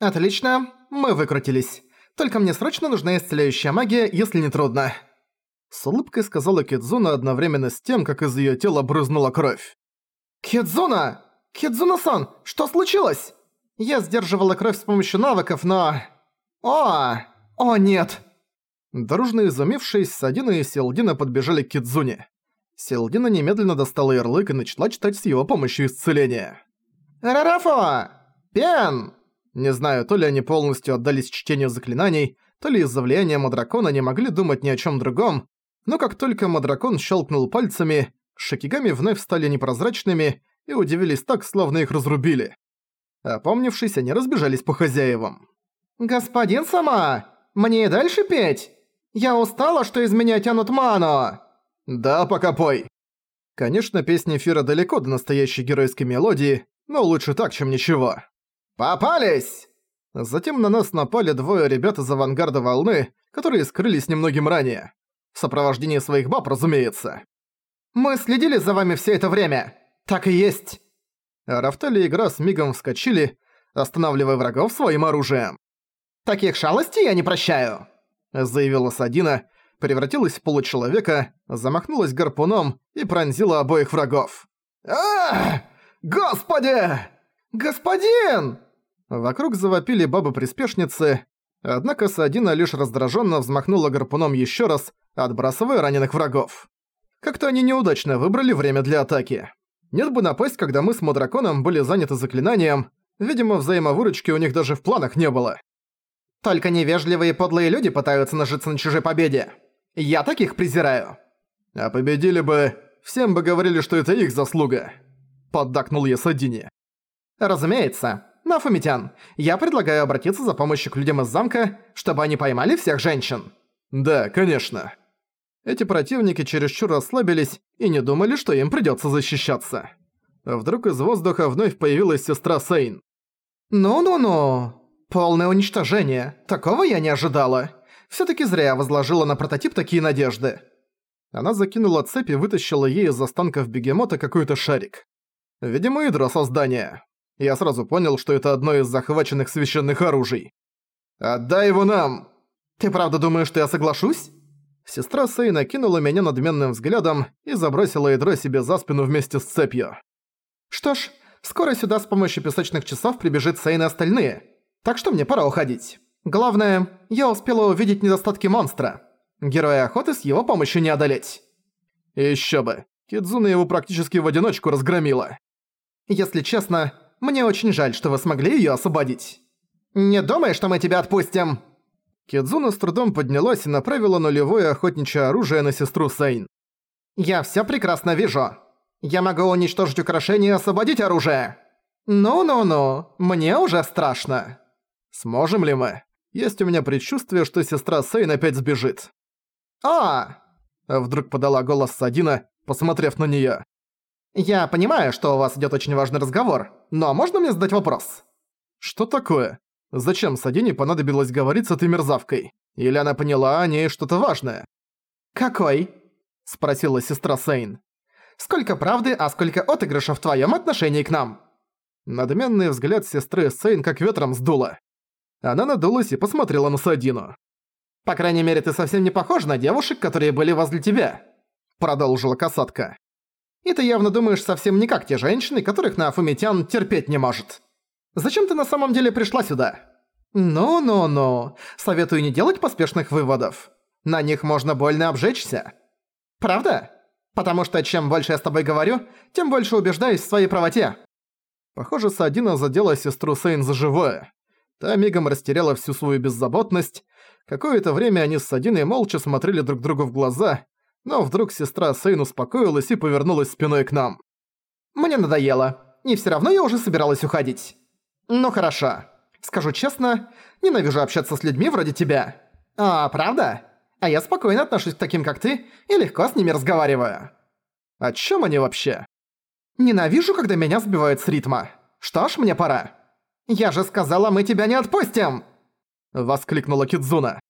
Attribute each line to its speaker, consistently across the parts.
Speaker 1: «Отлично, мы выкрутились. Только мне срочно нужна исцеляющая магия, если не трудно». С улыбкой сказала Кидзуна одновременно с тем, как из её тела брызнула кровь. «Кидзуна! Кидзуна-сан, что случилось?» Я сдерживала кровь с помощью навыков, но... О! О, нет! Дружно изумившись, Садина и Селдина подбежали к Кидзуне. Селдина немедленно достала ярлык и начала читать с его помощью исцеления. «Рарафо! Пен!» Не знаю, то ли они полностью отдались чтению заклинаний, то ли из-за влияния Мадракона не могли думать ни о чем другом, но как только Мадракон щелкнул пальцами, шакигами вновь стали непрозрачными и удивились так, словно их разрубили. Опомнившись, они разбежались по хозяевам. «Господин Сама, мне и дальше петь? Я устала, что из меня тянут ману!» «Да, пока пой!» Конечно, песня Фира далеко до настоящей геройской мелодии, но лучше так, чем ничего. «Попались!» Затем на нас напали двое ребят из авангарда волны, которые скрылись немногим ранее. В сопровождении своих баб, разумеется. «Мы следили за вами все это время! Так и есть!» Рафтали и Грасс мигом вскочили, останавливая врагов своим оружием. «Таких шалостей я не прощаю!» заявила Садина, превратилась в получеловека, замахнулась гарпуном и пронзила обоих врагов. а Господи! Господин!» Вокруг завопили бабы-приспешницы, однако Садина лишь раздраженно взмахнула гарпуном еще раз, отбрасывая раненых врагов. Как-то они неудачно выбрали время для атаки. Нет бы напасть, когда мы с Мудраконом были заняты заклинанием, видимо, взаимовыручки у них даже в планах не было. Только невежливые подлые люди пытаются нажиться на чужой победе. Я таких презираю. А победили бы, всем бы говорили, что это их заслуга. Поддакнул я Садине. Разумеется, Нафумитян, я предлагаю обратиться за помощью к людям из замка, чтобы они поймали всех женщин. Да, конечно. Эти противники чересчур расслабились и не думали, что им придётся защищаться. Вдруг из воздуха вновь появилась сестра Сейн. «Ну-ну-ну, полное уничтожение. Такого я не ожидала. Всё-таки зря я возложила на прототип такие надежды». Она закинула цепь и вытащила ей из останков бегемота какой-то шарик. Видимо, ядро создания. Я сразу понял, что это одно из захваченных священных оружий. «Отдай его нам!» «Ты правда думаешь, что я соглашусь?» Сестра Сэй накинула меня надменным взглядом и забросила ядро себе за спину вместе с цепью. «Что ж, скоро сюда с помощью песочных часов прибежит Сейн и остальные, так что мне пора уходить. Главное, я успела увидеть недостатки монстра. Героя охоты с его помощью не одолеть». Еще бы, Кидзуна его практически в одиночку разгромила. Если честно, мне очень жаль, что вы смогли её освободить. Не думай, что мы тебя отпустим!» Кидзуна с трудом поднялась и направила нулевое охотничье оружие на сестру Сейн. «Я всё прекрасно вижу. Я могу уничтожить украшение и освободить оружие. Ну-ну-ну, мне уже страшно». «Сможем ли мы? Есть у меня предчувствие, что сестра Сейн опять сбежит». «А!» Вдруг подала голос Садина, посмотрев на неё. «Я понимаю, что у вас идёт очень важный разговор, но можно мне задать вопрос?» «Что такое? Зачем Садине понадобилось говорить с этой мерзавкой? Или она поняла о ней что-то важное?» «Какой?» – спросила сестра Сейн. «Сколько правды, а сколько отыгрыша в твоём отношении к нам?» Надменный взгляд сестры Сейн как ветром сдуло. Она надулась и посмотрела на Садину. «По крайней мере, ты совсем не похожа на девушек, которые были возле тебя», – продолжила касатка. И ты явно думаешь совсем не как те женщины, которых Нафумитян терпеть не может. Зачем ты на самом деле пришла сюда? Ну-ну-ну, советую не делать поспешных выводов. На них можно больно обжечься. Правда? Потому что чем больше я с тобой говорю, тем больше убеждаюсь в своей правоте. Похоже, Садина задела сестру Сейн за живое. Та мигом растеряла всю свою беззаботность. Какое-то время они с Садиной молча смотрели друг другу в глаза, но вдруг сестра Сейн успокоилась и повернулась спиной к нам. «Мне надоело, и всё равно я уже собиралась уходить. Ну хорошо. Скажу честно, ненавижу общаться с людьми вроде тебя. А, правда? А я спокойно отношусь к таким, как ты, и легко с ними разговариваю». «О чём они вообще?» «Ненавижу, когда меня сбивают с ритма. Что ж, мне пора». «Я же сказала, мы тебя не отпустим!» Воскликнула Кидзуна.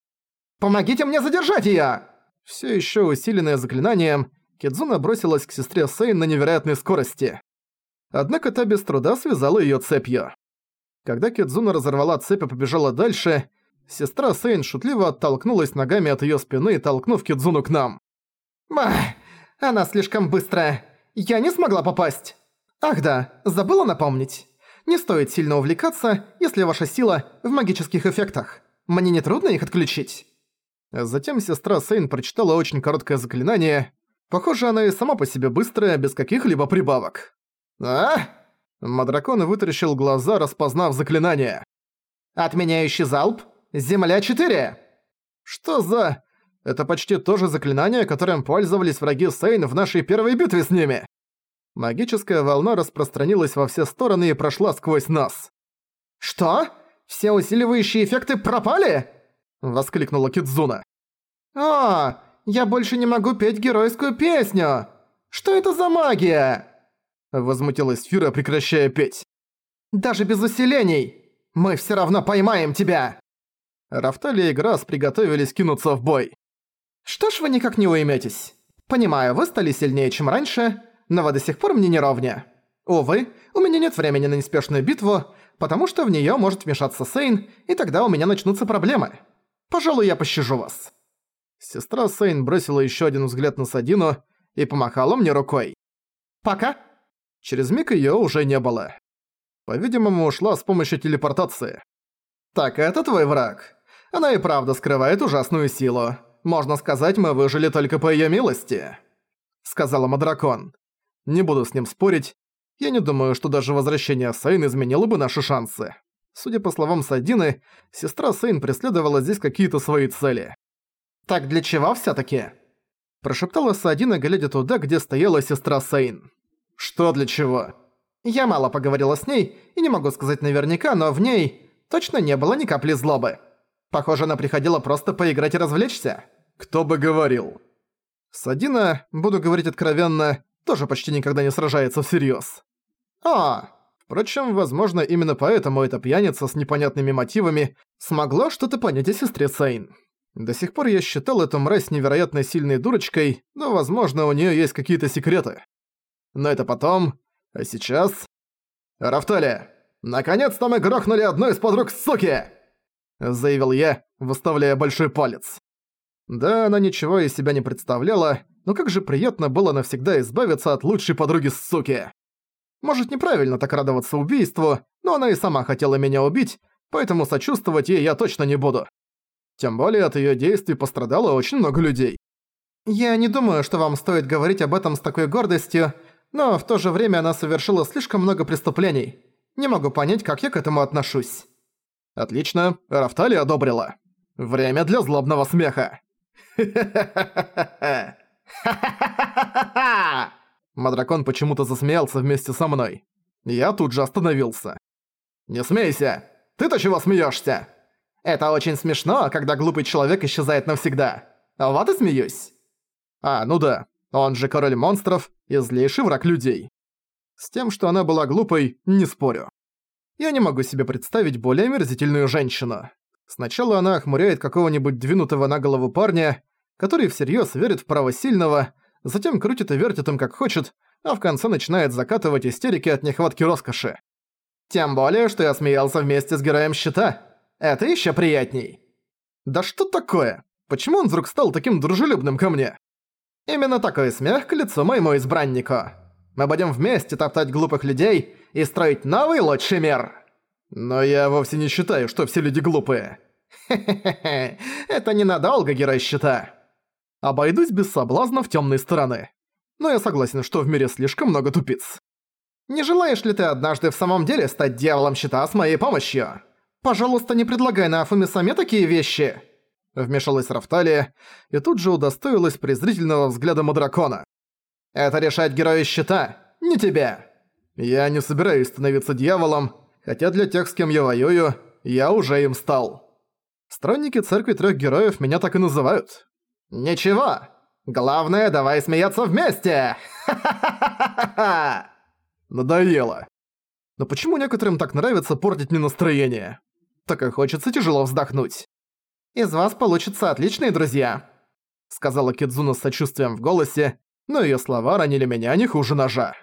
Speaker 1: «Помогите мне задержать её!» Все еще усиленная заклинанием, Кидзуна бросилась к сестре Сейн на невероятной скорости. Однако та без труда связала ее цепью. Когда Кидзуна разорвала цепь и побежала дальше, сестра Сейн шутливо оттолкнулась ногами от её спины, толкнув Кидзуну к нам.
Speaker 2: «Бах! Она слишком быстрая. Я не смогла попасть. Ах да, забыла напомнить. Не стоит сильно увлекаться, если ваша сила в магических эффектах. Мне не трудно их отключить».
Speaker 1: Затем сестра Сейн прочитала очень короткое заклинание. Похоже, она и сама по себе быстрая, без каких-либо прибавок.
Speaker 2: «А?»
Speaker 1: Мадракон вытаращил глаза, распознав заклинание.
Speaker 2: «Отменяющий залп? Земля 4!»
Speaker 1: «Что за...» Это почти то же заклинание, которым пользовались враги Сейн в нашей первой битве с ними. Магическая волна распространилась во все стороны и прошла сквозь нас.
Speaker 2: «Что? Все усиливающие эффекты пропали?»
Speaker 1: — воскликнула Кидзуна.
Speaker 2: «А, я больше не могу петь геройскую песню! Что это за магия?»
Speaker 1: Возмутилась Фира, прекращая петь.
Speaker 2: «Даже без усилений! Мы всё равно поймаем тебя!»
Speaker 1: Рафтали и Грасс приготовились кинуться в бой.
Speaker 2: «Что ж вы никак не уйметесь? Понимаю, вы стали сильнее, чем раньше, но вы до сих пор мне не ровня. Увы, у меня нет времени на неспешную битву, потому что в неё может вмешаться Сейн, и тогда у меня начнутся проблемы. Пожалуй, я пощажу вас».
Speaker 1: Сестра Сейн бросила ещё один взгляд на Садину и помахала мне рукой.
Speaker 2: «Пока».
Speaker 1: Через миг её уже не было. По-видимому, ушла с помощью телепортации.
Speaker 2: «Так это твой враг. Она и правда скрывает ужасную силу. Можно сказать, мы выжили только по её милости», — сказала Мадракон.
Speaker 1: «Не буду с ним спорить. Я не думаю, что даже возвращение Сейн изменило бы наши шансы. Судя по словам Садины, сестра Сейн преследовала здесь какие-то свои цели.
Speaker 2: «Так для чего всё-таки?»
Speaker 1: Прошептала Садина, глядя туда, где стояла сестра Сейн.
Speaker 2: «Что для чего?» «Я мало поговорила с ней, и не могу сказать наверняка, но в ней точно не было ни капли злобы. Похоже, она приходила просто поиграть и развлечься».
Speaker 1: «Кто бы говорил?» Садина, буду говорить откровенно, тоже почти никогда не сражается всерьёз.
Speaker 2: «О!»
Speaker 1: Впрочем, возможно, именно поэтому эта пьяница с непонятными мотивами смогла что-то понять о сестре Сейн. До сих пор я считал эту мразь невероятно сильной дурочкой, но, возможно, у неё есть какие-то секреты. Но это потом. А сейчас... «Рафтали, наконец-то мы грохнули одну из подруг суки!» Заявил я, выставляя большой палец. Да, она ничего из себя не представляла, но как же приятно было навсегда избавиться от лучшей подруги суки. Может, неправильно так радоваться убийству, но она и сама хотела меня убить, поэтому сочувствовать ей я точно не буду. Тем более от её действий пострадало очень много людей.
Speaker 2: «Я не думаю, что вам стоит говорить об этом с такой гордостью, но в то же время она совершила слишком много преступлений. Не могу понять, как я к этому отношусь».
Speaker 1: «Отлично, Рафтали одобрила. Время для злобного смеха». Мадракон почему-то засмеялся вместе со мной. Я тут же остановился. «Не смейся! Ты-то чего смеешься?
Speaker 2: Это очень смешно, когда глупый человек исчезает навсегда. Вот и смеюсь».
Speaker 1: «А, ну да. Он же король монстров и злейший враг людей. С тем, что она была глупой, не спорю. Я не могу себе представить более омерзительную женщину. Сначала она охмуряет какого-нибудь двинутого на голову парня, который всерьёз верит в право сильного, затем крутит и вертит им как хочет, а в конце начинает закатывать истерики от нехватки роскоши.
Speaker 2: Тем более, что я смеялся вместе с героем щита. Это ещё приятней.
Speaker 1: Да что такое? Почему он вдруг стал таким дружелюбным ко мне?
Speaker 2: Именно такой смех к лицу моему избраннику. Мы будем вместе топтать глупых людей и строить новый лучший мир.
Speaker 1: Но я вовсе не считаю, что все люди глупые.
Speaker 2: Хе-хе-хе, это ненадолго, герой щита.
Speaker 1: Обойдусь без соблазнов тёмной стороны. Но я согласен, что в мире слишком много тупиц.
Speaker 2: Не желаешь ли ты однажды в самом деле стать дьяволом щита с моей помощью? Пожалуйста, не предлагай на Афуме саме такие вещи.
Speaker 1: Вмешалась Рафталия и тут же удостоилась презрительного взгляда Мадракона.
Speaker 2: «Это решает герой щита, не тебе!»
Speaker 1: «Я не собираюсь становиться дьяволом, хотя для тех, с кем я воюю, я уже им стал. Странники Церкви Трёх Героев меня так и называют».
Speaker 2: «Ничего! Главное, давай смеяться вместе! Ха-ха-ха-ха-ха!»
Speaker 1: Надоело. Но почему некоторым так нравится портить мне настроение? Так и хочется тяжело вздохнуть.
Speaker 2: Из вас получатся отличные друзья», — сказала Кидзуна с сочувствием в голосе, но её слова ранили меня не хуже ножа.